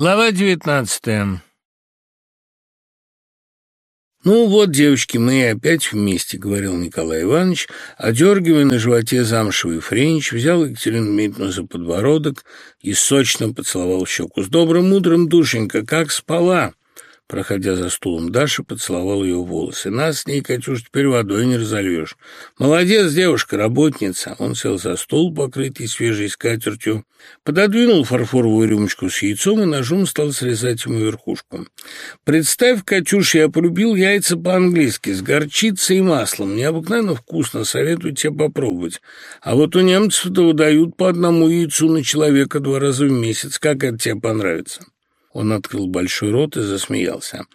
Глава девятнадцатая. «Ну вот, девочки, мы опять вместе», — говорил Николай Иванович, одергивая на животе замшевый френч, взял Екатерину Дмитриевну за подбородок и сочно поцеловал щеку. «С добрым утром, душенька, как спала?» Проходя за стулом Даша, поцеловал ее волосы. «Нас с ней, Катюш, теперь водой не разольешь. Молодец, девушка, работница!» Он сел за стол, покрытый свежей скатертью, пододвинул фарфоровую рюмочку с яйцом и ножом стал срезать ему верхушку. «Представь, Катюш, я полюбил яйца по-английски, с горчицей и маслом. Необыкновенно вкусно, советую тебе попробовать. А вот у немцев-то выдают по одному яйцу на человека два раза в месяц. Как это тебе понравится?» Он открыл большой рот и засмеялся.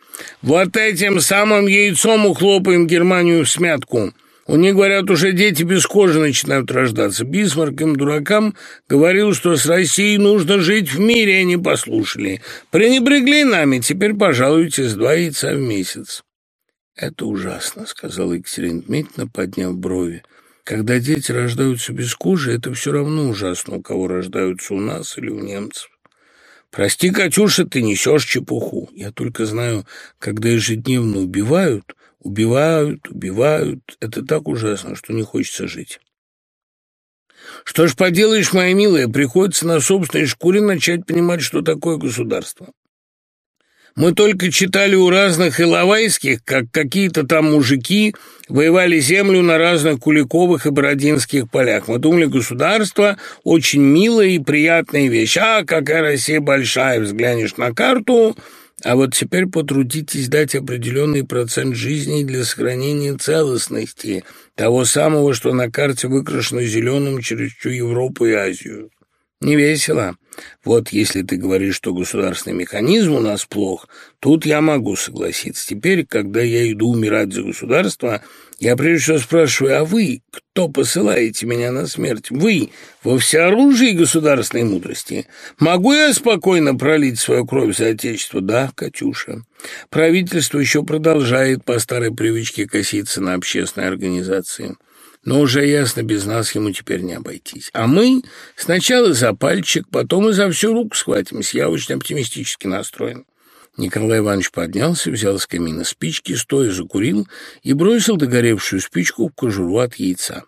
«Вот этим самым яйцом ухлопаем Германию в смятку. У них, говорят, уже дети без кожи начинают рождаться. Бисмарк им, дуракам, говорил, что с Россией нужно жить в мире, они послушали. Пренебрегли нами, теперь пожалуйте с два яйца в месяц». «Это ужасно», — сказала Екатерина Дмитриевна, подняв брови. «Когда дети рождаются без кожи, это все равно ужасно, у кого рождаются у нас или у немцев». «Прости, Катюша, ты несешь чепуху. Я только знаю, когда ежедневно убивают, убивают, убивают. Это так ужасно, что не хочется жить». «Что ж поделаешь, моя милая, приходится на собственной шкуре начать понимать, что такое государство. Мы только читали у разных иловайских, как какие-то там мужики воевали землю на разных Куликовых и Бородинских полях. Мы думали, государство очень милая и приятная вещь. А, какая Россия большая, взглянешь на карту, а вот теперь потрудитесь дать определенный процент жизни для сохранения целостности того самого, что на карте выкрашено зеленым через всю Европу и Азию. Не весело. Вот если ты говоришь, что государственный механизм у нас плох, тут я могу согласиться. Теперь, когда я иду умирать за государство, я прежде всего спрашиваю, а вы, кто посылаете меня на смерть? Вы во всеоружии государственной мудрости? Могу я спокойно пролить свою кровь за отечество? Да, Катюша. Правительство еще продолжает по старой привычке коситься на общественные организации. Но уже ясно, без нас ему теперь не обойтись. А мы сначала за пальчик, потом и за всю руку схватимся. Я очень оптимистически настроен. Николай Иванович поднялся, взял с камина спички, стоя закурил и бросил догоревшую спичку в кожуру от яйца.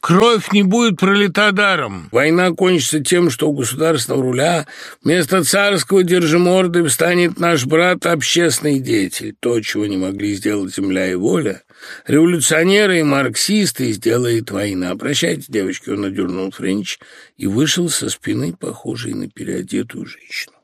Кровь не будет пролита даром. Война кончится тем, что у государственного руля вместо царского держиморды встанет наш брат общественный деятель. То, чего не могли сделать земля и воля, революционеры и марксисты сделает война. Прощайте, девочки, он надернул Френч и вышел со спины, похожей на переодетую женщину.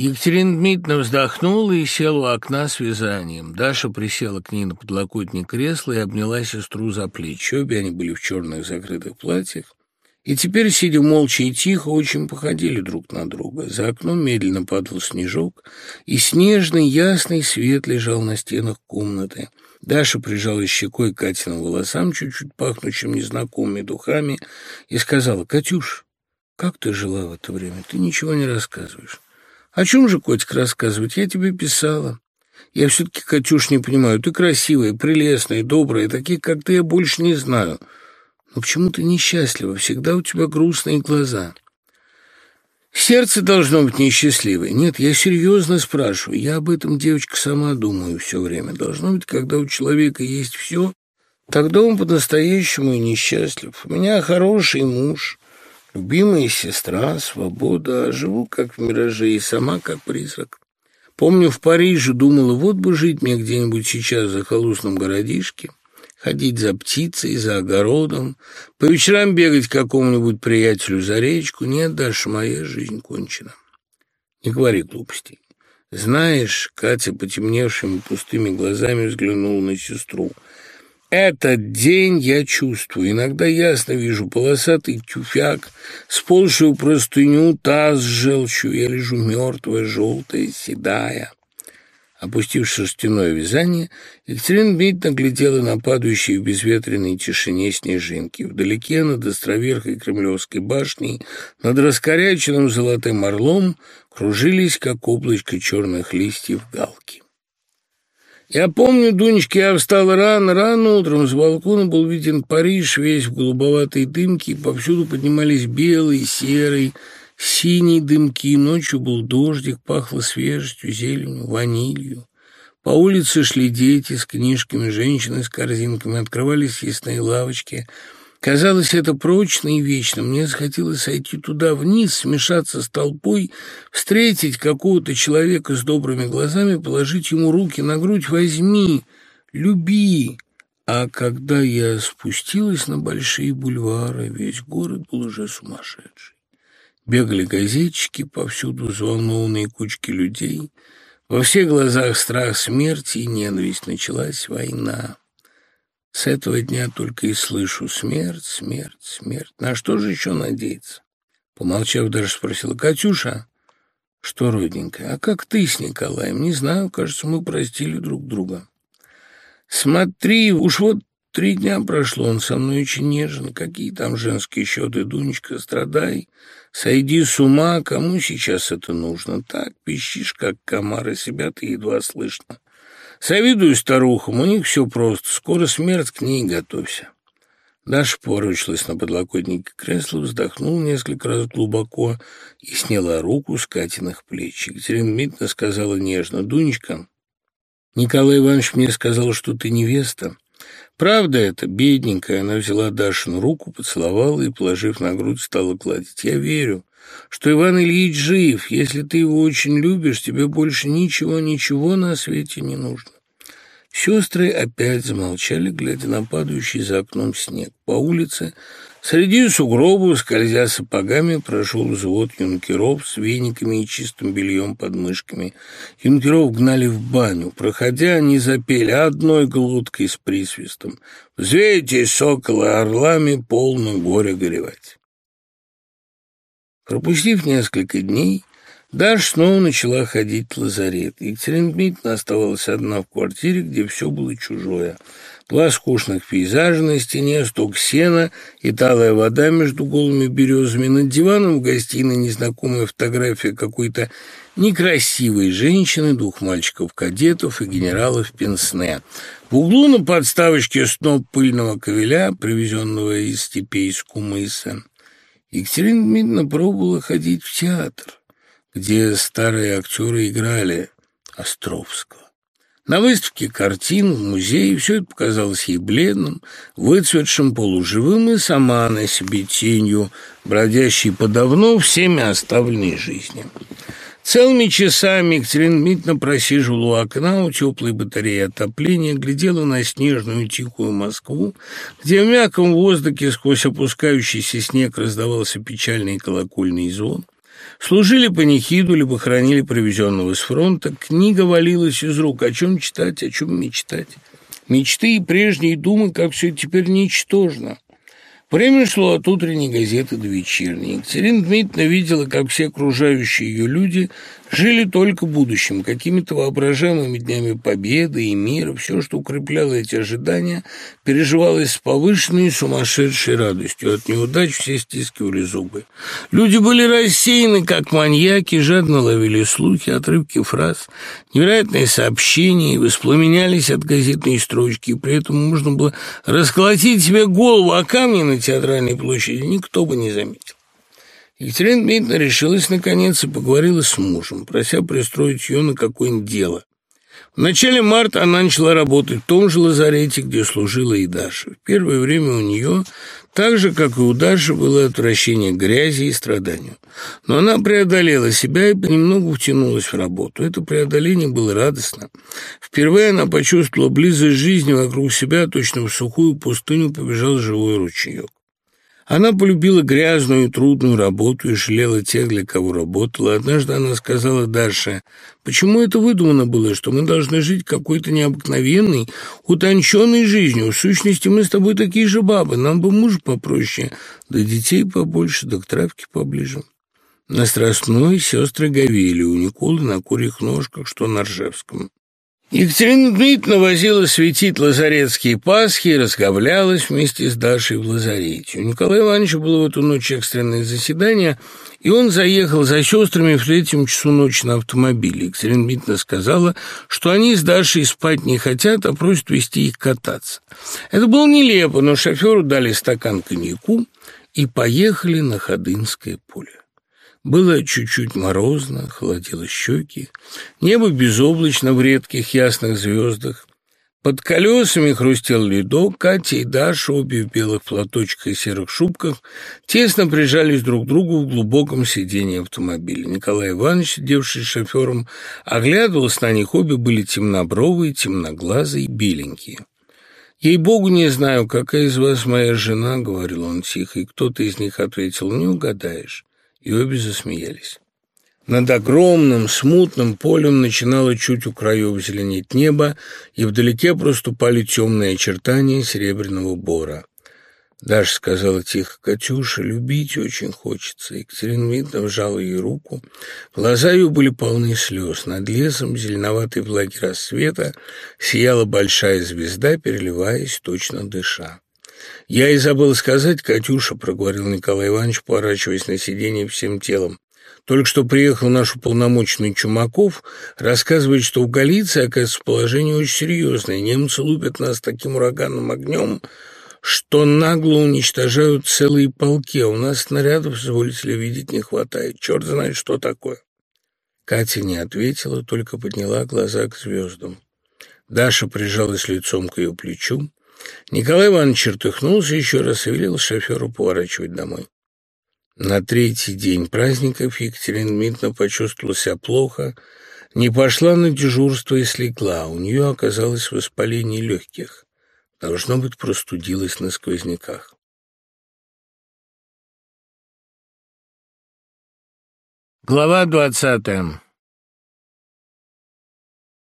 Екатерина Дмитриевна вздохнула и села у окна с вязанием. Даша присела к ней на подлокотник кресла и обняла сестру за плечи. Обе они были в черных закрытых платьях. И теперь, сидя молча и тихо, очень походили друг на друга. За окном медленно падал снежок, и снежный ясный свет лежал на стенах комнаты. Даша прижала щекой Катиным волосам, чуть-чуть пахнущим незнакомыми духами, и сказала, «Катюш, как ты жила в это время? Ты ничего не рассказываешь». О чем же, котик, рассказывать? Я тебе писала. Я все-таки, Катюш, не понимаю. Ты красивая, прелестная, добрая. Таких, как ты, я больше не знаю. Но почему ты несчастлива? Всегда у тебя грустные глаза. Сердце должно быть несчастливое. Нет, я серьезно спрашиваю. Я об этом, девочка, сама думаю все время. Должно быть, когда у человека есть все, тогда он по-настоящему и несчастлив. У меня хороший муж, Любимая сестра, свобода, живу как в мираже и сама как призрак. Помню, в Париже думала, вот бы жить мне где-нибудь сейчас в захолустном городишке, ходить за птицей, за огородом, по вечерам бегать к какому-нибудь приятелю за речку. Нет, Даша, моя жизнь кончена. Не говори глупостей. Знаешь, Катя потемневшими пустыми глазами взглянула на сестру – этот день я чувствую. Иногда ясно вижу полосатый тюфяк, сползшую простыню, таз с желчью. Я лежу мертвая, желтая, седая. Опустив шерстяное вязание, Екатерина Дмитриевна глядела на падающие в безветренной тишине снежинки. Вдалеке, над островерхой Кремлевской башней, над раскоряченным золотым орлом, кружились, как облачко черных листьев, галки. Я помню, Дунечка, я встал рано, рано утром, с балкона был виден Париж, весь в голубоватой дымке, и повсюду поднимались белый, серый, Синие дымки, ночью был дождик, пахло свежестью, зеленью, ванилью. По улице шли дети с книжками, женщины с корзинками, открывались ясные лавочки. Казалось, это прочно и вечно. Мне захотелось сойти туда вниз, смешаться с толпой, встретить какого-то человека с добрыми глазами, положить ему руки на грудь «возьми, люби». А когда я спустилась на большие бульвары, весь город был уже сумасшедший. Бегали газетчики, повсюду взволнованные кучки людей — во всех глазах страх смерти и ненависть. Началась война. С этого дня только и слышу смерть, смерть, смерть. На что же еще надеяться? Помолчав, даже спросила Катюша. Что, родненькая, а как ты с Николаем? Не знаю, кажется, мы простили друг друга. Смотри, уж вот Три дня прошло, он со мной очень нежен. Какие там женские счеты, Дунечка, страдай. Сойди с ума, кому сейчас это нужно? Так, пищишь, как комары, себя ты едва слышно. Завидую старухам, у них все просто. Скоро смерть, к ней готовься. Даша поручилась на подлокотнике кресла, вздохнула несколько раз глубоко и сняла руку с Катиных плеч. Екатерина Дмитриевна сказала нежно, «Дунечка, Николай Иванович мне сказал, что ты невеста». Правда это, бедненькая, она взяла Дашину руку, поцеловала и, положив на грудь, стала гладить. Я верю, что Иван Ильич жив. Если ты его очень любишь, тебе больше ничего, ничего на свете не нужно. Сестры опять замолчали, глядя на падающий за окном снег. По улице Среди сугробов, скользя сапогами, прошел взвод юнкеров с вениками и чистым бельем под мышками. Юнкеров гнали в баню. Проходя, они запели одной глоткой с присвистом. «Взвейтесь, соколы, орлами, полно горя горевать». Пропустив несколько дней, Даша снова начала ходить в лазарет. Екатерина Дмитриевна оставалась одна в квартире, где все было чужое. Два скучных пейзажа на стене, сток сена и талая вода между голыми березами. Над диваном в гостиной незнакомая фотография какой-то некрасивой женщины, двух мальчиков-кадетов и генералов Пенсне. В углу на подставочке сноп пыльного ковеля, привезенного из степей с Кумыса. Екатерина Дмитриевна пробовала ходить в театр где старые актеры играли Островского. На выставке картин в музее все это показалось ей бледным, выцветшим, полуживым и сама на себе тенью, бродящей по давно всеми оставленной жизни. Целыми часами Екатерина Дмитриевна просиживала у окна у теплой батареи отопления, глядела на снежную тихую Москву, где в мягком воздухе сквозь опускающийся снег раздавался печальный колокольный звон. Служили панихиду, либо хранили привезенного с фронта. Книга валилась из рук. О чем читать, о чем мечтать? Мечты и прежние думы, как все теперь ничтожно. Время шло от утренней газеты до вечерней. Екатерина Дмитриевна видела, как все окружающие ее люди жили только будущим, какими-то воображаемыми днями победы и мира. Все, что укрепляло эти ожидания, переживалось с повышенной сумасшедшей радостью. От неудач все стискивали зубы. Люди были рассеяны, как маньяки, жадно ловили слухи, отрывки фраз, невероятные сообщения и воспламенялись от газетной строчки. И при этом можно было расколотить себе голову о камни на театральной площади, никто бы не заметил. Екатерина Дмитриевна решилась наконец и поговорила с мужем, прося пристроить ее на какое-нибудь дело. В начале марта она начала работать в том же лазарете, где служила и Даша. В первое время у нее, так же, как и у Даши, было отвращение к грязи и страданию. Но она преодолела себя и понемногу втянулась в работу. Это преодоление было радостно. Впервые она почувствовала близость жизни вокруг себя, точно в сухую пустыню побежал живой ручеек. Она полюбила грязную и трудную работу и жалела тех, для кого работала. Однажды она сказала Даше, почему это выдумано было, что мы должны жить какой-то необыкновенной, утонченной жизнью. В сущности, мы с тобой такие же бабы, нам бы муж попроще, да детей побольше, да к травке поближе. На Страстной сестры Гавели, у Николы на курьих ножках, что на Ржевском. Екатерина Дмитриевна возила светить лазаретские пасхи и разговлялась вместе с Дашей в лазарете. У Николая Ивановича было в эту ночь экстренное заседание, и он заехал за сестрами в третьем часу ночи на автомобиле. Екатерина Дмитриевна сказала, что они с Дашей спать не хотят, а просят вести их кататься. Это было нелепо, но шоферу дали стакан коньяку и поехали на Ходынское поле. Было чуть-чуть морозно, холодило щеки. Небо безоблачно в редких ясных звездах. Под колесами хрустел ледок, Катя и Даша, обе в белых платочках и серых шубках, тесно прижались друг к другу в глубоком сиденье автомобиля. Николай Иванович, сидевший шофером, оглядывался на них, обе были темнобровые, темноглазые, беленькие. «Ей-богу, не знаю, какая из вас моя жена», — говорил он тихо, и кто-то из них ответил, «Не угадаешь» и обе засмеялись. Над огромным, смутным полем начинало чуть у краев зеленеть небо, и вдалеке проступали темные очертания серебряного бора. Даша сказала тихо, «Катюша, любить очень хочется». Екатерина Дмитриевна вжала ей руку. Глаза ее были полны слез. Над лесом зеленоватой влаги рассвета сияла большая звезда, переливаясь, точно дыша. «Я и забыл сказать, Катюша», — проговорил Николай Иванович, поворачиваясь на сиденье всем телом. «Только что приехал наш уполномоченный Чумаков, рассказывает, что в Галиции, оказывается, положение очень серьезное. Немцы лупят нас таким ураганным огнем, что нагло уничтожают целые полки, а у нас снарядов, изволите ли, видеть не хватает. Черт знает, что такое». Катя не ответила, только подняла глаза к звездам. Даша прижалась лицом к ее плечу. Николай Иванович чертыхнулся еще раз и велел шоферу поворачивать домой. На третий день праздников Екатерина Дмитриевна почувствовала себя плохо, не пошла на дежурство и слегла. У нее оказалось воспаление легких. Должно быть, простудилась на сквозняках. Глава двадцатая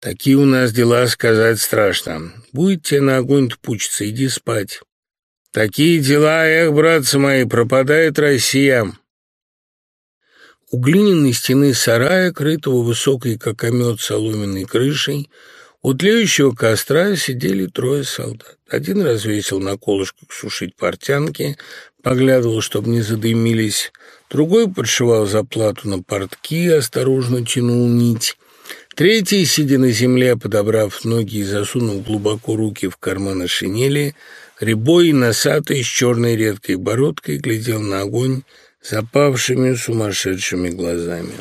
Такие у нас дела, сказать страшно. Будет тебе на огонь пучиться, иди спать. Такие дела, эх, братцы мои, пропадает Россия. У глиняной стены сарая, крытого высокой, как омет, соломенной крышей, у тлеющего костра сидели трое солдат. Один развесил на колышках сушить портянки, поглядывал, чтобы не задымились. Другой подшивал заплату на портки, осторожно тянул нить. Третий, сидя на земле, подобрав ноги и засунув глубоко руки в карманы шинели, рябой, носатый, с черной редкой бородкой, глядел на огонь запавшими сумасшедшими глазами.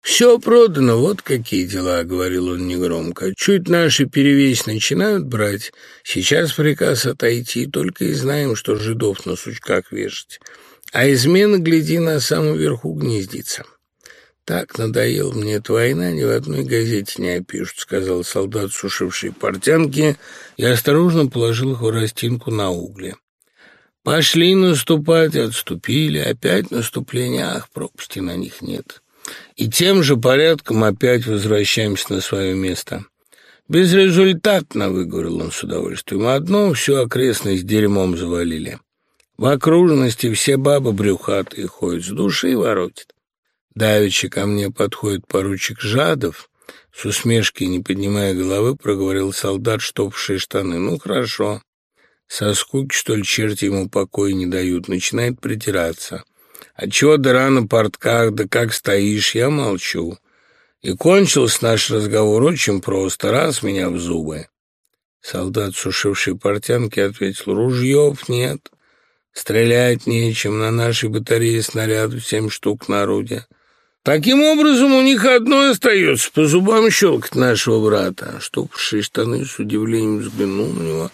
«Все продано, вот какие дела», — говорил он негромко. «Чуть наши перевесь начинают брать, сейчас приказ отойти, только и знаем, что жидов на сучках вешать. А измена, гляди, на самом верху гнездится». «Так надоел мне эта война, ни в одной газете не опишут», — сказал солдат, сушивший портянки, и осторожно положил растинку на угли. «Пошли наступать, отступили, опять наступление, ах, пропасти на них нет. И тем же порядком опять возвращаемся на свое место». «Безрезультатно», — выговорил он с удовольствием, — «одно всю окрестность дерьмом завалили. В окружности все бабы брюхатые ходят, с души воротят. Давичи ко мне подходит поручик Жадов, с усмешкой, не поднимая головы, проговорил солдат, штопавший штаны. «Ну, хорошо. Со скуки, что ли, черти ему покоя не дают. Начинает притираться. А чего дыра на портках, да как стоишь, я молчу. И кончился наш разговор очень просто. Раз меня в зубы». Солдат, сушивший портянки, ответил, «Ружьев нет. Стрелять нечем. На нашей батарее снарядов семь штук на орудие». Таким образом, у них одно остается — по зубам щелкать нашего брата. Штопавшие штаны с удивлением взглянул на него,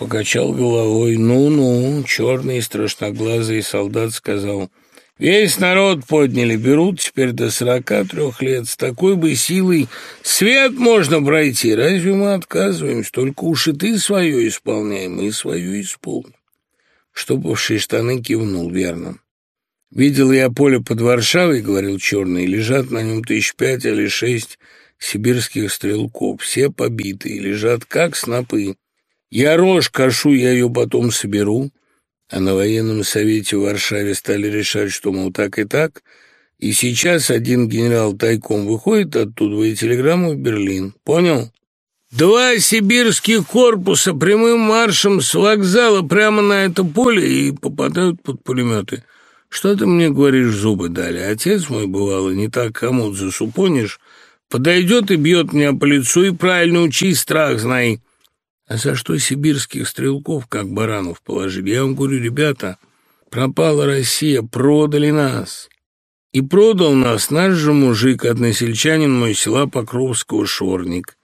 покачал головой. «Ну-ну», черный страшноглазый солдат сказал, «Весь народ подняли, берут теперь до сорока трех лет. С такой бы силой свет можно пройти. Разве мы отказываемся? Только уж и ты свое исполняем, мы свое исполним». Штопавшие штаны кивнул верно. Видел я поле под Варшавой, — говорил Черный, — лежат на нем тысяч пять или шесть сибирских стрелков, все побитые, лежат как снопы. Я рожь кашу, я ее потом соберу. А на военном совете в Варшаве стали решать, что, мол, так и так. И сейчас один генерал тайком выходит оттуда и телеграмму в Берлин. Понял? Два сибирских корпуса прямым маршем с вокзала прямо на это поле и попадают под пулеметы. Что ты мне говоришь, зубы дали? Отец мой, бывало, не так хомут засупонишь, подойдет и бьет меня по лицу, и правильно учи, страх знай. А за что сибирских стрелков, как баранов, положили? Я вам говорю, ребята, Пропала Россия, продали нас. И продал нас наш же мужик, односельчанин мой села Покровского, Шорник.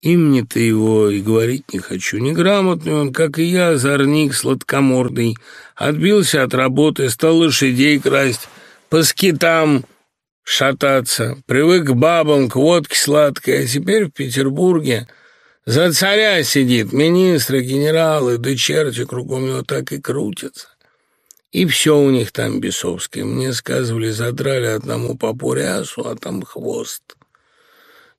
Имени-то его и говорить не хочу. Неграмотный он, как и я, озорник сладкомордый. Отбился от работы, стал лошадей красть, по скитам шататься. Привык к бабам, к водке сладкой, а теперь в Петербурге за царя сидит, министры, генералы, да черти кругом него так и крутятся. И все у них там бесовское. Мне сказывали, задрали одному попу рясу, а там хвост.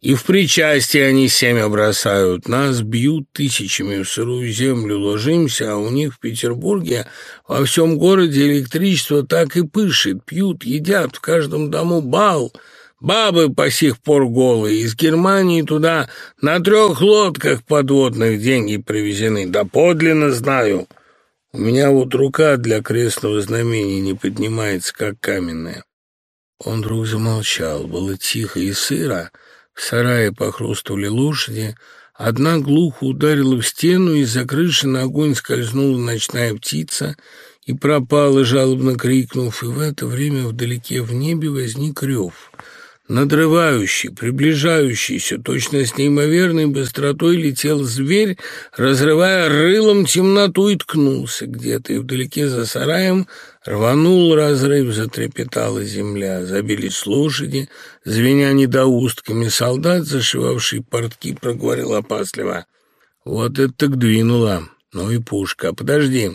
И в причастие они семя бросают. Нас бьют тысячами, в сырую землю ложимся, а у них в Петербурге во всем городе электричество так и пышет. Пьют, едят, в каждом дому бал. Бабы по сих пор голые. Из Германии туда на трех лодках подводных деньги привезены. Да подлинно знаю. У меня вот рука для крестного знамения не поднимается, как каменная. Он вдруг замолчал. Было тихо и сыро. В сарае похрустывали лошади. Одна глухо ударила в стену, из-за крыши на огонь скользнула ночная птица и пропала, жалобно крикнув, и в это время вдалеке в небе возник рев — Надрывающий, приближающийся, точно с неимоверной быстротой летел зверь, разрывая рылом темноту и ткнулся где-то, и вдалеке за сараем рванул разрыв, затрепетала земля, забились лошади, звеня недоустками, солдат, зашивавший портки, проговорил опасливо. «Вот это так двинула! Ну и пушка! Подожди!»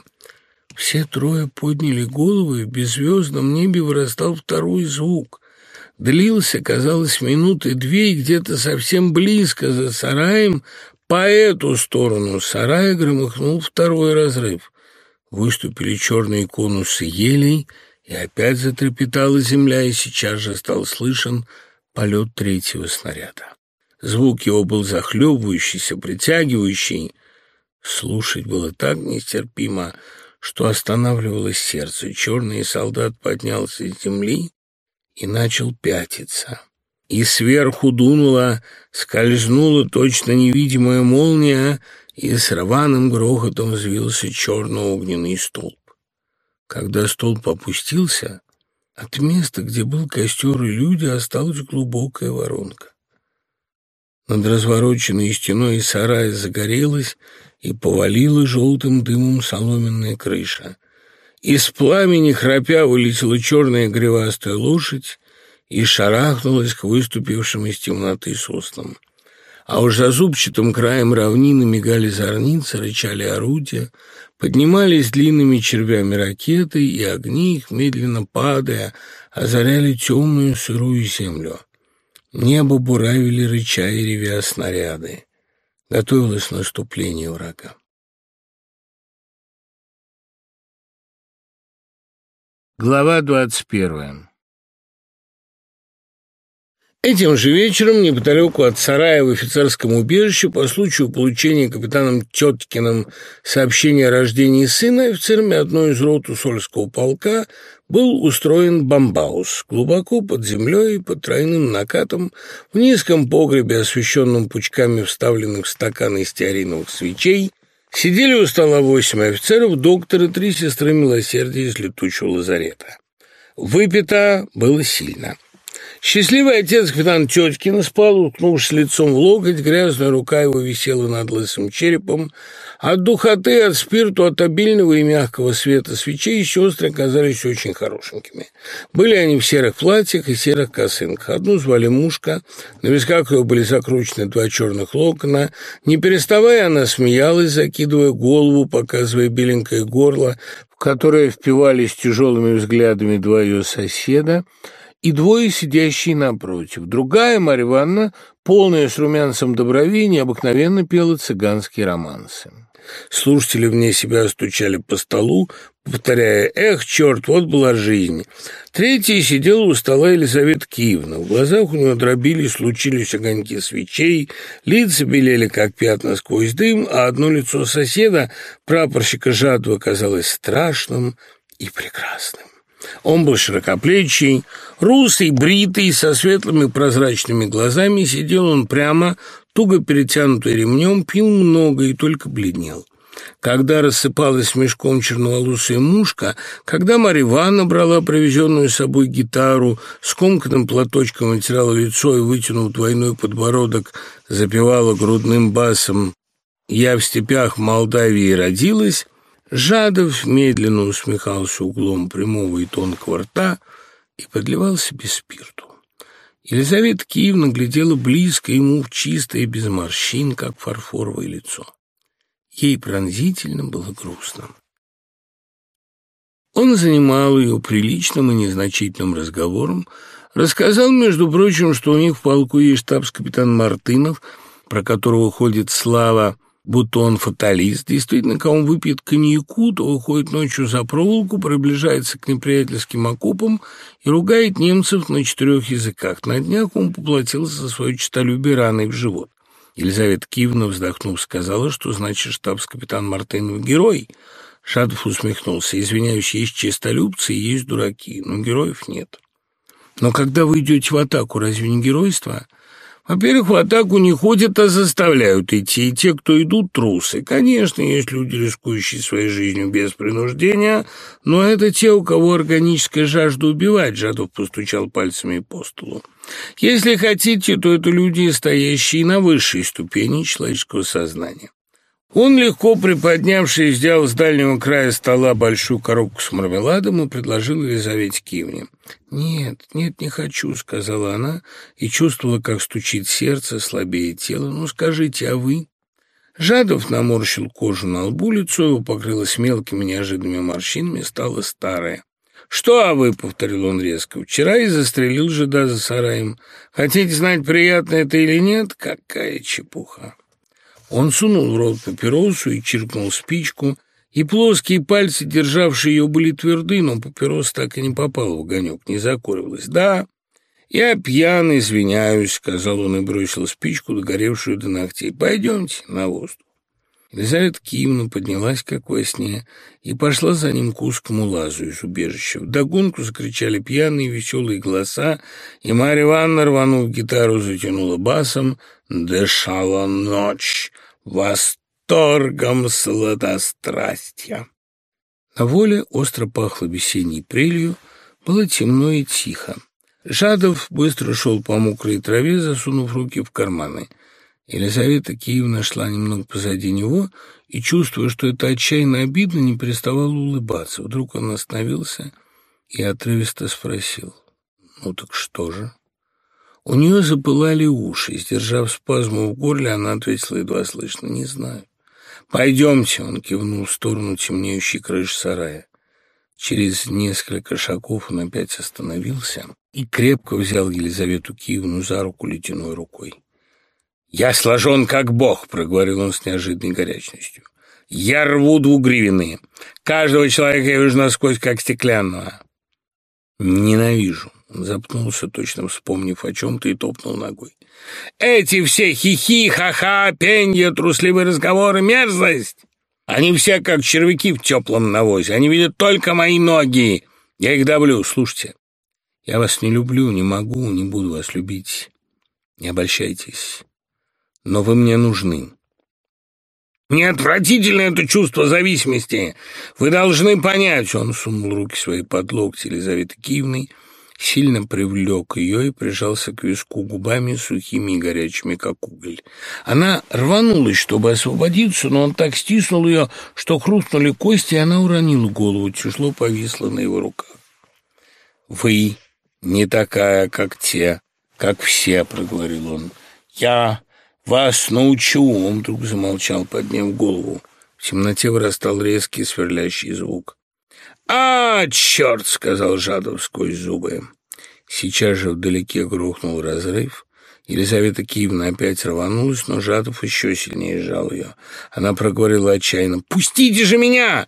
Все трое подняли головы, в беззвездном небе вырастал второй звук — длился, казалось, минуты две, и где-то совсем близко за сараем, по эту сторону сарая громыхнул второй разрыв. Выступили черные конусы елей, и опять затрепетала земля, и сейчас же стал слышен полет третьего снаряда. Звук его был захлебывающийся, притягивающий. Слушать было так нестерпимо, что останавливалось сердце. Черный солдат поднялся с земли и начал пятиться. И сверху дунула, скользнула точно невидимая молния, и с рваным грохотом взвился черно-огненный столб. Когда столб опустился, от места, где был костер и люди, осталась глубокая воронка. Над развороченной стеной сарая загорелась и повалила желтым дымом соломенная крыша. Из пламени храпя вылетела черная гривастая лошадь и шарахнулась к выступившим из темноты соснам. А уж за зубчатым краем равнины мигали зорницы, рычали орудия, поднимались длинными червями ракеты, и огни их, медленно падая, озаряли темную сырую землю. Небо буравили, рыча и ревя снаряды. Готовилось наступление врага. Глава двадцать первая Этим же вечером неподалеку от сарая в офицерском убежище по случаю получения капитаном Теткиным сообщения о рождении сына офицерами одной из рот Усольского полка был устроен бомбаус глубоко под землей, под тройным накатом, в низком погребе, освещенном пучками вставленных в стаканы стеариновых свечей – Сидели у стола восемь офицеров, доктор и три сестры милосердия из летучего лазарета. Выпито было сильно. Счастливый отец капитан Теткина спал, уткнувшись лицом в локоть, грязная рука его висела над лысым черепом. От духоты, от спирту, от обильного и мягкого света свечей сестры оказались очень хорошенькими. Были они в серых платьях и серых косынках. Одну звали Мушка, на висках ее были закручены два черных локона. Не переставая, она смеялась, закидывая голову, показывая беленькое горло, в которое впивались тяжелыми взглядами два ее соседа — и двое, сидящие напротив. Другая, Марья Ивановна, полная с румянцем доброви, необыкновенно пела цыганские романсы. Слушатели вне себя стучали по столу, повторяя «Эх, черт, вот была жизнь!». Третья сидела у стола Елизавета Киевна. В глазах у нее дробились, случились огоньки свечей, лица белели, как пятна сквозь дым, а одно лицо соседа, прапорщика Жадова, казалось страшным и прекрасным. Он был широкоплечий, русый, бритый, со светлыми прозрачными глазами, сидел он прямо, туго перетянутый ремнем, пил много и только бледнел. когда рассыпалась мешком черноволосая мушка, когда Марья Ивановна брала привезенную с собой гитару, скомканным платочком вытирала лицо и, вытянув двойной подбородок, запевала грудным басом «Я в степях Молдавии родилась», Жадов медленно усмехался углом прямого и тонкого рта и подливал себе спирту. Елизавета Киевна глядела близко ему в чистое, без морщин, как фарфоровое лицо. Ей пронзительно было грустно. Он занимал ее приличным и незначительным разговором, рассказал, между прочим, что у них в полку есть штабс-капитан Мартынов, про которого ходит слава, будто он фаталист. Действительно, когда он выпьет коньяку, то выходит ночью за проволоку, приближается к неприятельским окопам и ругает немцев на четырех языках. На днях он поплатился за свое честолюбие раной в живот. Елизавета Киевна, вздохнув, сказала, что значит штабс-капитан Мартынов герой. Шадов усмехнулся. Извиняюсь, есть честолюбцы и есть дураки, но героев нет. Но когда вы идете в атаку, разве не геройство? Во-первых, в атаку не ходят, а заставляют идти, и те, кто идут, трусы. Конечно, есть люди, рискующие своей жизнью без принуждения, но это те, у кого органическая жажда убивать, Жадов постучал пальцами по столу. Если хотите, то это люди, стоящие на высшей ступени человеческого сознания. Он, легко приподнявшись, взял с дальнего края стола большую коробку с мармеладом и предложил Елизавете Киевне. «Нет, нет, не хочу», — сказала она, и чувствовала, как стучит сердце, слабее тело. «Ну, скажите, а вы?» Жадов наморщил кожу на лбу, лицо его покрылось мелкими неожиданными морщинами, стало старое. «Что, а вы?» — повторил он резко. «Вчера и застрелил жида за сараем. Хотите знать, приятно это или нет? Какая чепуха!» Он сунул в рот папиросу и чиркнул спичку, и плоские пальцы, державшие ее, были тверды, но папирос так и не попал в огонек, не закуривалась. «Да, я пьян, извиняюсь», — сказал он и бросил спичку, догоревшую до ногтей. «Пойдемте на воздух». Елизавета Киевна поднялась, как во сне, и пошла за ним к узкому лазу из убежища. Вдогонку закричали пьяные веселые голоса, и Марья Ивановна, рванув гитару, затянула басом «Дышала ночь восторгом сладострастия». На воле остро пахло весенней прелью, было темно и тихо. Жадов быстро шел по мокрой траве, засунув руки в карманы — Елизавета Киевна шла немного позади него и, чувствуя, что это отчаянно обидно, не переставала улыбаться. Вдруг он остановился и отрывисто спросил. «Ну так что же?» У нее запылали уши. Сдержав спазму в горле, она ответила едва слышно. «Не знаю». «Пойдемте», — он кивнул в сторону темнеющей крыши сарая. Через несколько шагов он опять остановился и крепко взял Елизавету Киевну за руку ледяной рукой. «Я сложен как бог», — проговорил он с неожиданной горячностью. «Я рву двугривенные. Каждого человека я вижу насквозь, как стеклянного». «Ненавижу», — он запнулся, точно вспомнив о чем-то, и топнул ногой. «Эти все хихи, ха-ха, пенья, трусливые разговоры, мерзость! Они все как червяки в теплом навозе, они видят только мои ноги. Я их давлю, слушайте. Я вас не люблю, не могу, не буду вас любить. Не обольщайтесь но вы мне нужны. Не отвратительно это чувство зависимости. Вы должны понять. Он сунул руки свои под локти Елизаветы Киевны, сильно привлек ее и прижался к виску губами сухими и горячими, как уголь. Она рванулась, чтобы освободиться, но он так стиснул ее, что хрустнули кости, и она уронила голову, тяжело повисла на его руках. «Вы не такая, как те, как все», — проговорил он. «Я «Вас научу!» — он вдруг замолчал, подняв голову. В темноте вырастал резкий сверлящий звук. «А, черт!» — сказал Жадов сквозь зубы. Сейчас же вдалеке грохнул разрыв. Елизавета Киевна опять рванулась, но Жадов еще сильнее сжал ее. Она проговорила отчаянно. «Пустите же меня!»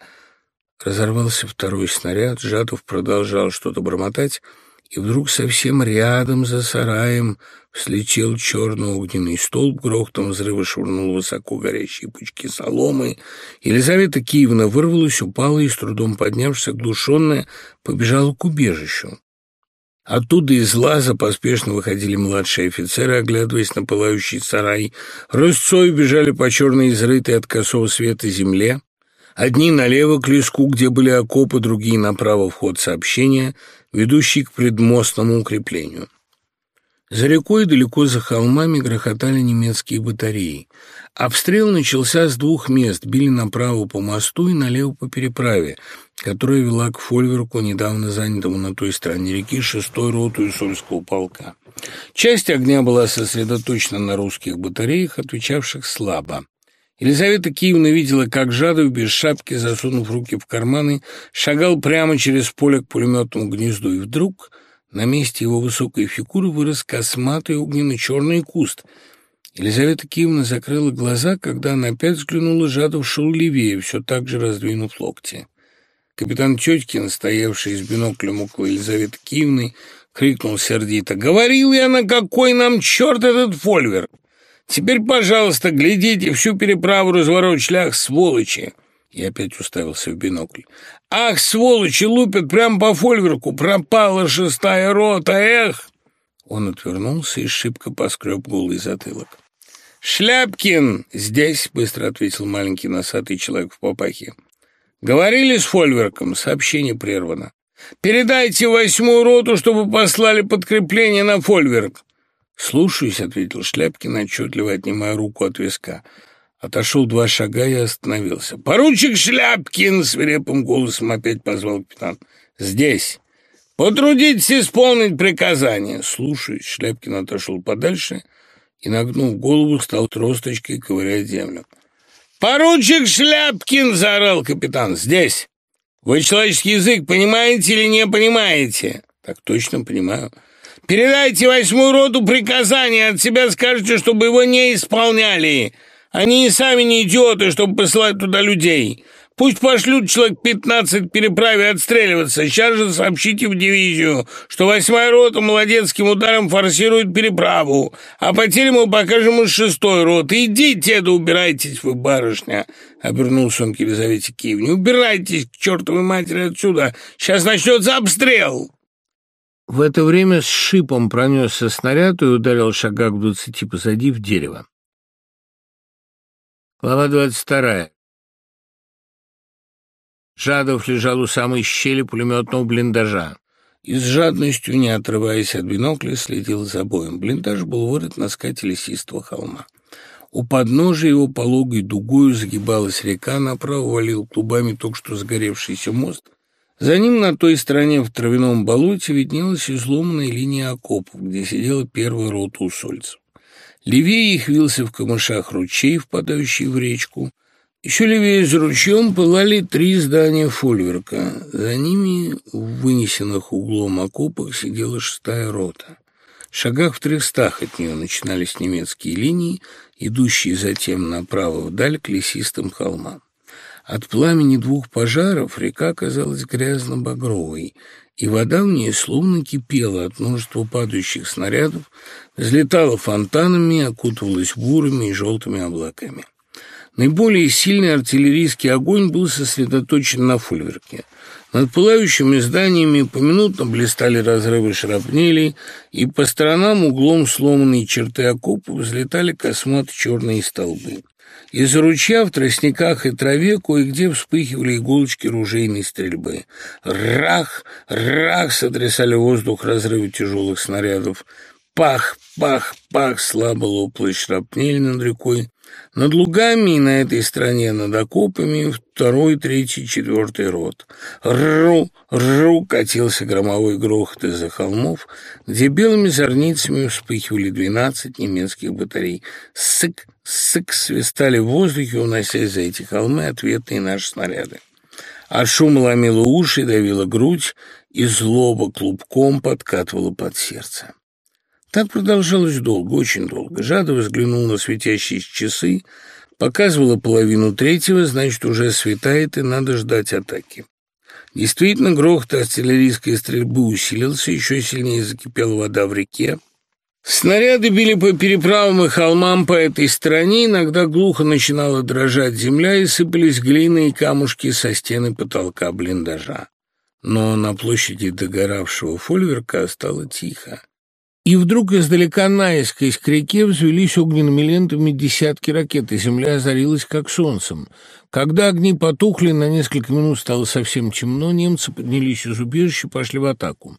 Разорвался второй снаряд. Жадов продолжал что-то бормотать, и вдруг совсем рядом за сараем Слетел черный огненный столб, грохотом взрыва швырнул высоко горящие пучки соломы. Елизавета Киевна вырвалась, упала и, с трудом поднявшись, оглушенная, побежала к убежищу. Оттуда из лаза поспешно выходили младшие офицеры, оглядываясь на пылающий сарай. Рысцой бежали по черной изрытой от косого света земле. Одни налево к леску, где были окопы, другие направо вход сообщения, ведущий к предмостному укреплению. За рекой, далеко за холмами, грохотали немецкие батареи. Обстрел начался с двух мест, били направо по мосту и налево по переправе, которая вела к фольверку, недавно занятому на той стороне реки, шестой роту Исольского полка. Часть огня была сосредоточена на русских батареях, отвечавших слабо. Елизавета Киевна видела, как Жадов без шапки, засунув руки в карманы, шагал прямо через поле к пулеметному гнезду, и вдруг на месте его высокой фигуры вырос косматый огненно-черный куст — Елизавета Киевна закрыла глаза, когда она опять взглянула, Жадов шел левее, все так же раздвинув локти. Капитан Тетькин, стоявший с биноклем около Елизаветы Киевны, крикнул сердито. «Говорил я, на какой нам черт этот фольвер! Теперь, пожалуйста, глядите, всю переправу разворот шлях, сволочи!» Я опять уставился в бинокль. «Ах, сволочи, лупят прямо по фольверку! Пропала шестая рота, эх!» Он отвернулся и шибко поскреб голый затылок. «Шляпкин здесь», — быстро ответил маленький носатый человек в папахе. «Говорили с Фольверком, сообщение прервано. Передайте восьмую роту, чтобы послали подкрепление на Фольверк». «Слушаюсь», — ответил Шляпкин, отчетливо отнимая руку от виска. Отошел два шага и остановился. «Поручик Шляпкин!» — свирепым голосом опять позвал капитан. «Здесь!» «Потрудитесь исполнить приказание!» «Слушаюсь!» — Шляпкин отошел подальше — и, нагнув голову, стал тросточкой ковырять землю. «Поручик Шляпкин!» — заорал капитан. «Здесь! Вы человеческий язык понимаете или не понимаете?» «Так точно понимаю». «Передайте восьмую роду приказание, от себя скажете, чтобы его не исполняли. Они и сами не идиоты, чтобы посылать туда людей. Пусть пошлют человек пятнадцать переправе отстреливаться. Сейчас же сообщите в дивизию, что восьмая рота молодецким ударом форсирует переправу, а потери мы покажем из шестой роты. Идите, да убирайтесь вы, барышня!» Обернулся он к Елизавете Киевне. «Убирайтесь к чертовой матери отсюда! Сейчас начнется обстрел!» В это время с шипом пронесся снаряд и ударил шагах в двадцати позади в дерево. Глава двадцать вторая. Жадов лежал у самой щели пулеметного блиндажа и с жадностью, не отрываясь от бинокля, следил за боем. Блиндаж был вырыт на скате лесистого холма. У подножия его пологой дугою загибалась река, направо валил клубами только что загоревшийся мост. За ним на той стороне в травяном болоте виднелась изломанная линия окопов, где сидела первая рота усольцев. Левее их вился в камышах ручей, впадающий в речку — еще левее за ручьем пылали три здания фольверка. За ними в вынесенных углом окопах сидела шестая рота. В шагах в трехстах от нее начинались немецкие линии, идущие затем направо вдаль к лесистым холмам. От пламени двух пожаров река казалась грязно-багровой, и вода в ней словно кипела от множества падающих снарядов, взлетала фонтанами, окутывалась бурыми и желтыми облаками. Наиболее сильный артиллерийский огонь был сосредоточен на фульверке. Над пылающими зданиями поминутно блистали разрывы шрапнелей, и по сторонам углом сломанные черты окопов взлетали космат черные столбы. Из ручья в тростниках и траве кое-где вспыхивали иголочки ружейной стрельбы. Рах, рах сотрясали воздух разрывы тяжелых снарядов. Пах, пах, пах, слабо лопалась шрапнель над рекой. Над лугами и на этой стороне над окопами второй, третий, четвертый рот. Ру, ру катился громовой грохот из-за холмов, где белыми зорницами вспыхивали двенадцать немецких батарей. Сык, сык свистали в воздухе, уносясь за эти холмы ответные наши снаряды. А шум ломило уши, давило грудь, и злоба клубком подкатывала под сердце. Так продолжалось долго, очень долго. Жада взглянул на светящиеся часы, показывала половину третьего, значит, уже светает, и надо ждать атаки. Действительно, грохот артиллерийской стрельбы усилился, еще сильнее закипела вода в реке. Снаряды били по переправам и холмам по этой стороне, иногда глухо начинала дрожать земля, и сыпались глины и камушки со стены потолка блиндажа. но на площади догоравшего фольверка стало тихо. И вдруг издалека наискось к реке взвелись огненными лентами десятки ракет, и земля озарилась как солнцем. Когда огни потухли, на несколько минут стало совсем темно, немцы поднялись из убежища и пошли в атаку.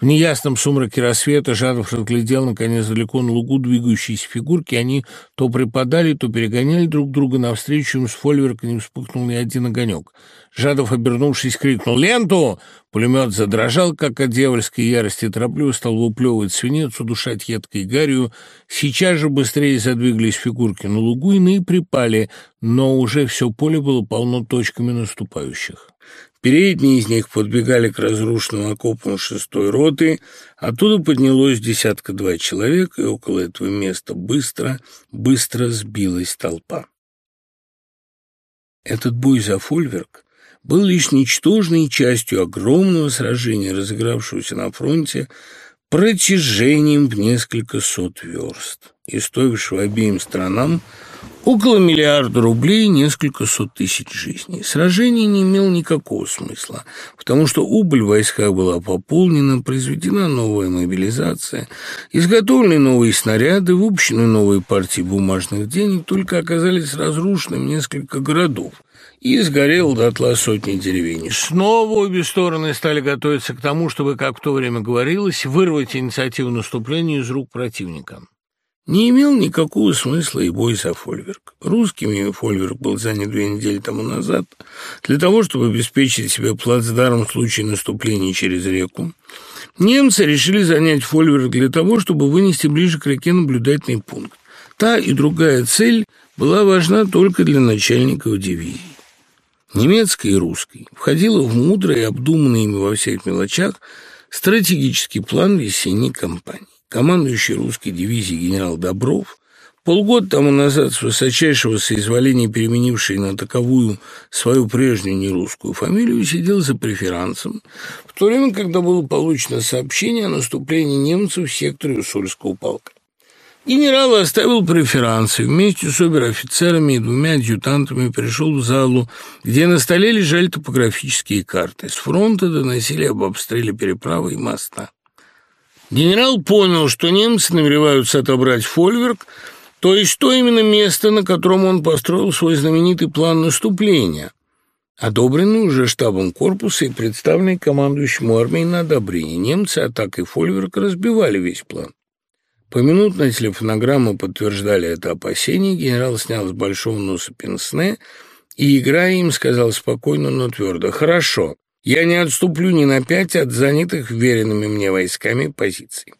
В неясном сумраке рассвета Жадов разглядел, наконец, далеко на лугу двигающиеся фигурки. Они то припадали, то перегоняли друг друга. Навстречу им с фольверка не вспыхнул ни один огонек. Жадов, обернувшись, крикнул «Ленту!» Пулемет задрожал, как от дьявольской ярости, торопливо стал выплевывать свинец, удушать едкой гарью. Сейчас же быстрее задвигались фигурки на лугу, иные припали, но уже все поле было полно точками наступающих. Передние из них подбегали к разрушенным окопам шестой роты, оттуда поднялось десятка-два человек, и около этого места быстро, быстро сбилась толпа. Этот бой за фольверк был лишь ничтожной частью огромного сражения, разыгравшегося на фронте протяжением в несколько сот верст и стоившего обеим сторонам около миллиарда рублей несколько сот тысяч жизней. Сражение не имело никакого смысла, потому что убыль в войсках была пополнена, произведена новая мобилизация, изготовлены новые снаряды, выпущены новые партии бумажных денег, только оказались разрушенными несколько городов, и сгорел дотла сотни деревень. Снова обе стороны стали готовиться к тому, чтобы, как в то время говорилось, вырвать инициативу наступления из рук противника. Не имел никакого смысла и бой за фольверк. Русскими фольверк был занят две недели тому назад для того, чтобы обеспечить себе плацдарм в случае наступления через реку. Немцы решили занять фольверк для того, чтобы вынести ближе к реке наблюдательный пункт. Та и другая цель была важна только для начальников дивизии. Немецкая и русской входила в мудрый обдуманный ими во всех мелочах стратегический план весенней кампании командующий русской дивизией генерал Добров, полгода тому назад с высочайшего соизволения переменивший на таковую свою прежнюю нерусскую фамилию, сидел за преферансом, в то время, когда было получено сообщение о наступлении немцев в секторе Усольского полка. Генерал оставил преферансы, вместе с обер-офицерами и двумя адъютантами пришел в залу, где на столе лежали топографические карты. С фронта доносили об обстреле переправы и моста. Генерал понял, что немцы намереваются отобрать фольверк, то есть то именно место, на котором он построил свой знаменитый план наступления, одобренный уже штабом корпуса и представленный командующему армией на одобрение. Немцы атакой фольверка разбивали весь план. Поминутно телефонограммы подтверждали это опасение, генерал снял с большого носа пенсне и, играя им, сказал спокойно, но твердо «Хорошо, я не отступлю ни на пять от занятых веренными мне войсками позиций.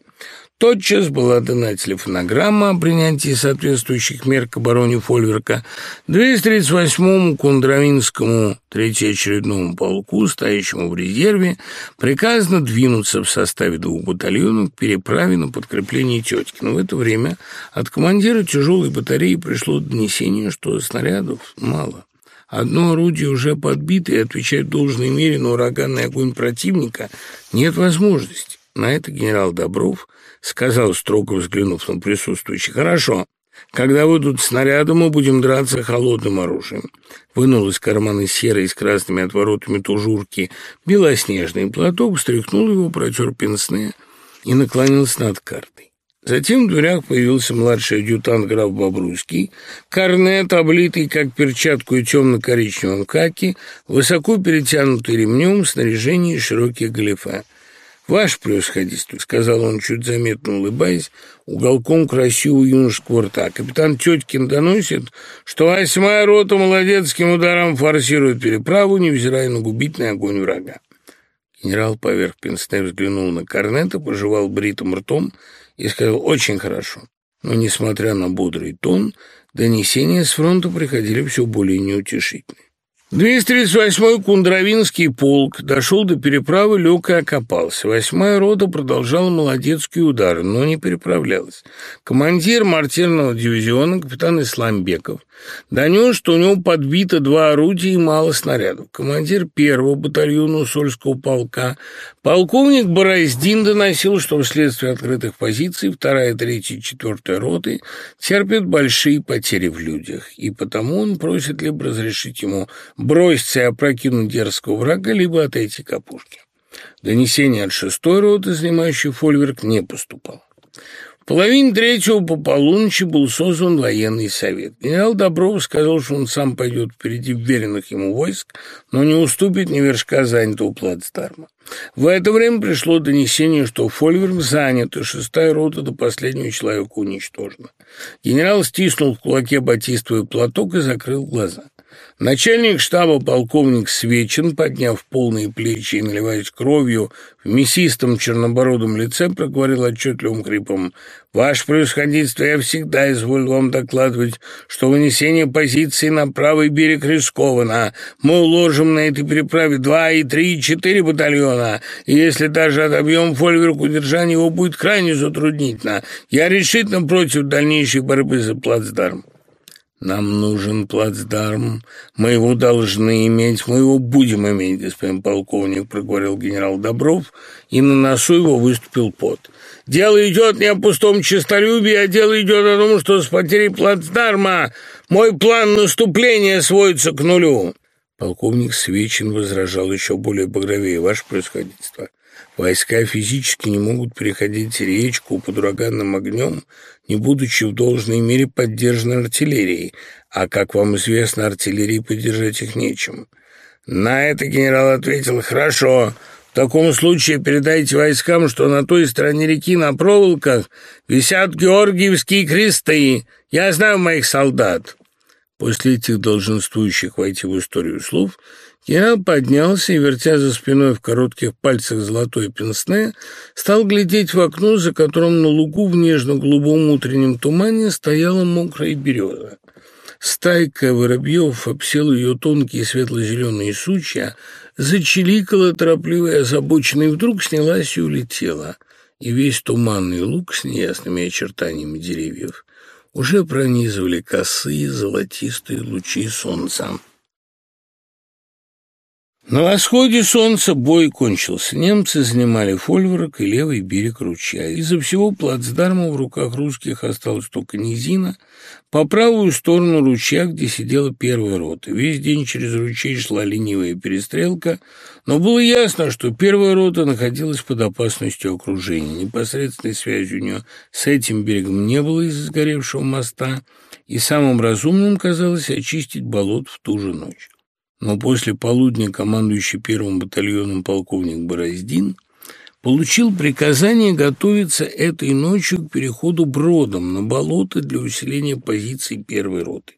Тотчас была дана телефонограмма о принятии соответствующих мер к обороне Фольверка 238-му Кундравинскому третьеочередному полку, стоящему в резерве, приказано двинуться в составе двух батальонов к переправе на подкрепление Теткина. В это время от командира тяжелой батареи пришло донесение, что снарядов мало. Одно орудие уже подбито и отвечает в должной мере на ураганный огонь противника. Нет возможности. На это генерал Добров сказал, строго взглянув на присутствующих, «Хорошо, когда выйдут снаряды, мы будем драться холодным оружием». Вынул из кармана серой с красными отворотами тужурки белоснежный платок, встряхнул его, протер пенсне и наклонился над картой. Затем в дверях появился младший адъютант граф Бобруйский, корнет, облитый, как перчатку и темно-коричневым каки, высоко перетянутый ремнем, снаряжение и широкие галифе. «Ваше превосходительство», — сказал он, чуть заметно улыбаясь, уголком красивого юношеского рта. «Капитан Теткин доносит, что восьмая рота молодецким ударом форсирует переправу, невзирая на губительный огонь врага». Генерал поверх пенсне взглянул на корнета, пожевал бритым ртом и сказал «очень хорошо». Но, несмотря на бодрый тон, донесения с фронта приходили все более неутешительные. 238-й Кундравинский полк дошел до переправы, лег и окопался. Восьмая рота продолжала молодецкие удары, но не переправлялась. Командир мартирного дивизиона, капитан Исламбеков, донес, что у него подбито два орудия и мало снарядов. Командир первого батальона Усольского полка, полковник Бараздин, доносил, что вследствие открытых позиций вторая, третья и четвертая роты терпят большие потери в людях, и потому он просит либо разрешить ему броситься и опрокинуть дерзкого врага, либо отойти к опушке. Донесение от шестой роты, занимающей фольверк, не поступало половине третьего по полуночи был создан военный совет. Генерал Добров сказал, что он сам пойдет впереди веренных ему войск, но не уступит ни вершка занятого плацдарма. В это время пришло донесение, что Фольверг занят, и шестая рота до последнего человека уничтожена. Генерал стиснул в кулаке батистовый платок и закрыл глаза. Начальник штаба полковник Свечин, подняв полные плечи и наливаясь кровью, в мясистом чернобородом лице проговорил отчетливым хрипом «Ваше превосходительство, я всегда изволил вам докладывать, что вынесение позиции на правый берег рискованно. Мы уложим на этой переправе два и три и четыре батальона, и если даже отобьем фольверк, удержание его будет крайне затруднительно. Я решительно против дальнейшей борьбы за плацдарм». «Нам нужен плацдарм. Мы его должны иметь. Мы его будем иметь, господин полковник», — проговорил генерал Добров, и на носу его выступил пот. «Дело идет не о пустом честолюбии, а дело идет о том, что с потерей плацдарма мой план наступления сводится к нулю». Полковник Свечин возражал еще более багровее. «Ваше происходительство, войска физически не могут переходить речку под ураганным огнем, не будучи в должной мере поддержаны артиллерией, а, как вам известно, артиллерии поддержать их нечем. На это генерал ответил «Хорошо, в таком случае передайте войскам, что на той стороне реки на проволоках висят георгиевские кресты. Я знаю моих солдат». После этих долженствующих войти в историю слов – я поднялся и, вертя за спиной в коротких пальцах золотой пенсне, стал глядеть в окно, за которым на лугу в нежно-голубом утреннем тумане стояла мокрая береза. Стайка воробьев обсела ее тонкие светло-зеленые сучья, зачеликала торопливо и озабоченно, и вдруг снялась и улетела. И весь туманный луг с неясными очертаниями деревьев уже пронизывали косые золотистые лучи солнца. На восходе солнца бой кончился. Немцы занимали фольворок и левый берег ручья. Из-за всего плацдарма в руках русских осталась только низина, по правую сторону ручья, где сидела первая рота. Весь день через ручей шла ленивая перестрелка, но было ясно, что первая рота находилась под опасностью окружения. Непосредственной связи у нее с этим берегом не было из-за сгоревшего моста, и самым разумным казалось очистить болот в ту же ночь. Но после полудня командующий первым батальоном полковник Бороздин получил приказание готовиться этой ночью к переходу бродом на болото для усиления позиций первой роты.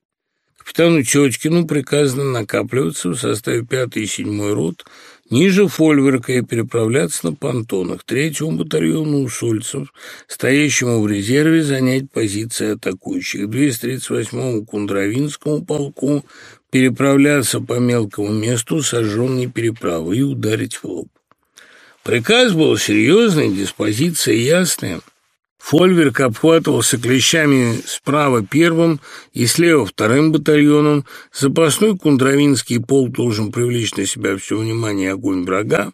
Капитану Тетькину приказано накапливаться в составе 5 и 7 рот ниже Фольверка и переправляться на понтонах. Третьему батальону усольцев, стоящему в резерве, занять позиции атакующих. 238-му Кундравинскому полку переправляться по мелкому месту сожженной переправы и ударить в лоб. Приказ был серьезный, диспозиция ясная. Фольверк обхватывался клещами справа первым и слева вторым батальоном. Запасной кундравинский полк должен привлечь на себя все внимание огонь врага.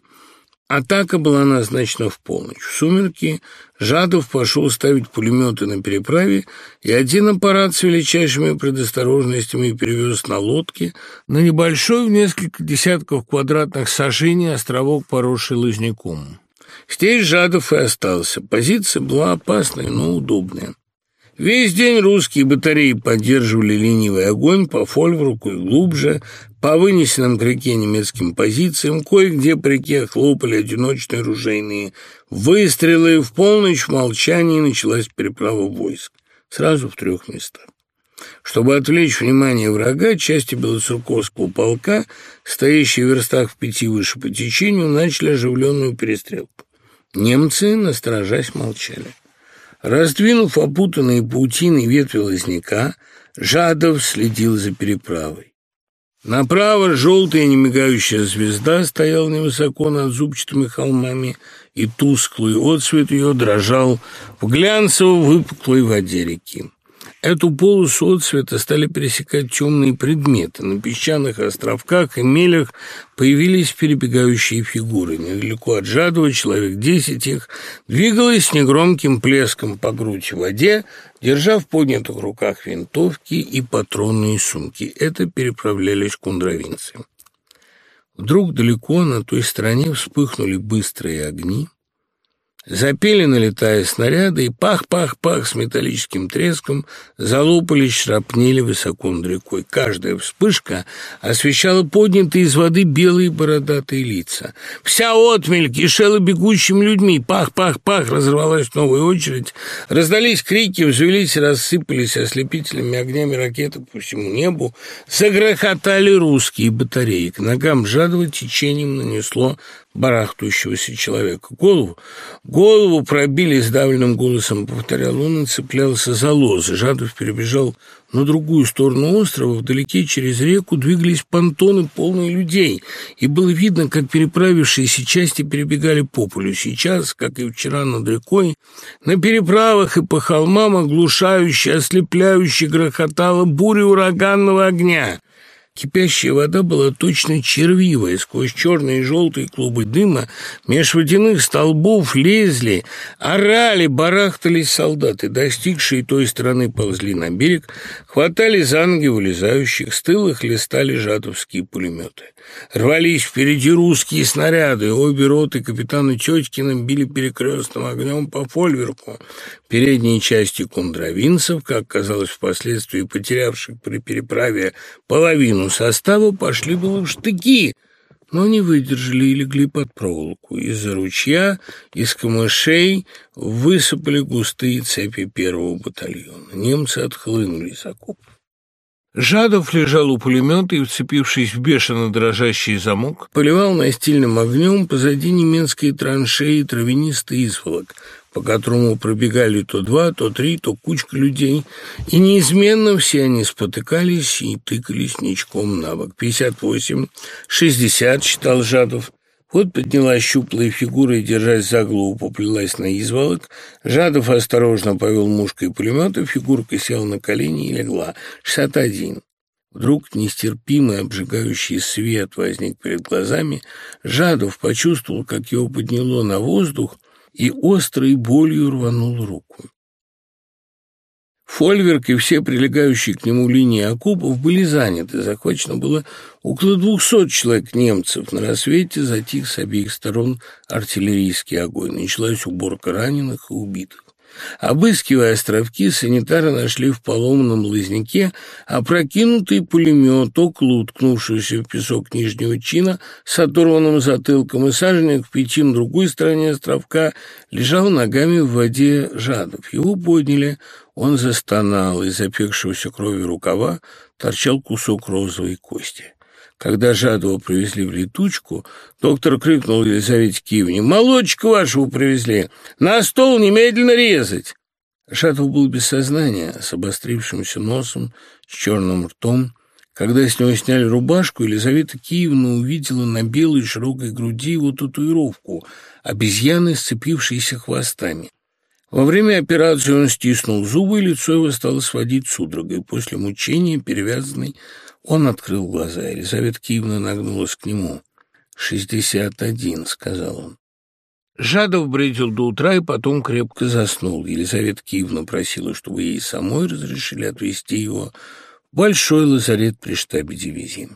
Атака была назначена в полночь. В сумерки Жадов пошел ставить пулеметы на переправе, и один аппарат с величайшими предосторожностями перевез на лодке на небольшой в несколько десятков квадратных сажений островок, поросший лыжником. Здесь Жадов и остался. Позиция была опасная, но удобная. Весь день русские батареи поддерживали ленивый огонь по фольвруку и глубже, по вынесенным к реке немецким позициям, кое-где по реке хлопали одиночные ружейные выстрелы, в полночь в молчании началась переправа войск, сразу в трех местах. Чтобы отвлечь внимание врага, части Белоцерковского полка, стоящие в верстах в пяти выше по течению, начали оживленную перестрелку. Немцы, насторожась, молчали. Раздвинув опутанные паутиной ветви лозняка, Жадов следил за переправой. Направо желтая немигающая звезда стояла невысоко над зубчатыми холмами, и тусклый отсвет ее дрожал в глянцево-выпуклой воде реки. Эту полосу отцвета стали пересекать темные предметы. На песчаных островках и мелях появились перебегающие фигуры. Недалеко от Жадова человек десять их двигалось с негромким плеском по грудь в воде, держа в поднятых руках винтовки и патронные сумки. Это переправлялись кундровинцы. Вдруг далеко на той стороне вспыхнули быстрые огни, Запели, налетая снаряды, и пах-пах-пах с металлическим треском залопались шрапнели высоко над рекой. Каждая вспышка освещала поднятые из воды белые бородатые лица. Вся отмель кишела бегущими людьми. Пах-пах-пах разорвалась новая очередь. Раздались крики, взвелись и рассыпались ослепительными огнями ракеты по всему небу. Загрохотали русские батареи. К ногам жадого течением нанесло барахтающегося человека. Голову, голову пробили сдавленным голосом, повторял он и цеплялся за лозы. Жадов перебежал на другую сторону острова, вдалеке через реку двигались понтоны, полные людей, и было видно, как переправившиеся части перебегали по полю. Сейчас, как и вчера над рекой, на переправах и по холмам оглушающе, ослепляюще грохотала буря ураганного огня. Кипящая вода была точно червивая. Сквозь черные и желтые клубы дыма меж водяных столбов лезли, орали, барахтались солдаты. Достигшие той стороны ползли на берег, хватали за ноги вылезающих, с тыла хлестали жадовские пулеметы. Рвались впереди русские снаряды, обе роты капитана Тетькина били перекрестным огнем по фольверку. Передние части кундровинцев, как казалось впоследствии потерявших при переправе половину состава, пошли было в штыки, но не выдержали и легли под проволоку. Из-за ручья, из камышей высыпали густые цепи первого батальона. Немцы отхлынули из окопов. Жадов лежал у пулемета и, вцепившись в бешено дрожащий замок, поливал настильным огнем позади немецкой траншеи травянистый изволок, по которому пробегали то два, то три, то кучка людей, и неизменно все они спотыкались и тыкались ничком на бок. «Пятьдесят восемь, шестьдесят», — считал Жадов. Вот подняла щуплая фигура и, держась за голову, поплелась на изволок. Жадов осторожно повел мушкой пулемета, фигурка села на колени и легла. «Шестьдесят один». Вдруг нестерпимый обжигающий свет возник перед глазами. Жадов почувствовал, как его подняло на воздух, и острой болью рванул руку. Фольверк и все прилегающие к нему линии окопов были заняты. Захвачено было около двухсот человек немцев. На рассвете затих с обеих сторон артиллерийский огонь. Началась уборка раненых и убитых. Обыскивая островки, санитары нашли в поломанном лазняке опрокинутый пулемет, около уткнувшегося в песок нижнего чина с оторванным затылком, и саженник в пяти на другой стороне островка лежал ногами в воде жадов. Его подняли, он застонал, из запекшегося крови рукава торчал кусок розовой кости. Когда Жадова привезли в летучку, доктор крикнул Елизавете Киевне, «Молочка вашего привезли! На стол немедленно резать!» Жадов был без сознания, с обострившимся носом, с черным ртом. Когда с него сняли рубашку, Елизавета Киевна увидела на белой широкой груди его татуировку — обезьяны, сцепившиеся хвостами. Во время операции он стиснул зубы, и лицо его стало сводить судорогой. После мучения, перевязанный, он открыл глаза. Елизавета Киевна нагнулась к нему. «Шестьдесят один», — сказал он. Жадов бредил до утра и потом крепко заснул. Елизавета Киевна просила, чтобы ей самой разрешили отвезти его в большой лазарет при штабе дивизии.